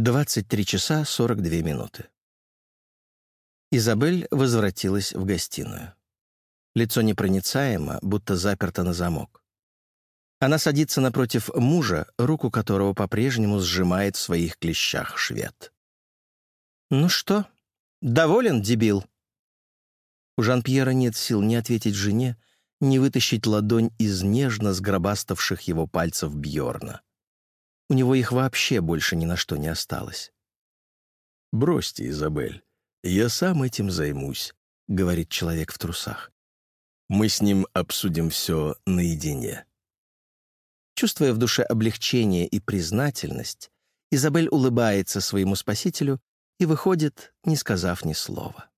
23 часа 42 минуты. Изабель возвратилась в гостиную. Лицо непроницаемо, будто заперто на замок. Она садится напротив мужа, руку которого по-прежнему сжимает в своих клещах швед. «Ну что, доволен, дебил?» У Жан-Пьера нет сил ни ответить жене, ни вытащить ладонь из нежно сгробаставших его пальцев Бьорна. У него их вообще больше ни на что не осталось. «Бросьте, Изабель, я сам этим займусь», — говорит человек в трусах. «Мы с ним обсудим все наедине». Чувствуя в душе облегчение и признательность, Изабель улыбается своему спасителю и выходит, не сказав ни слова.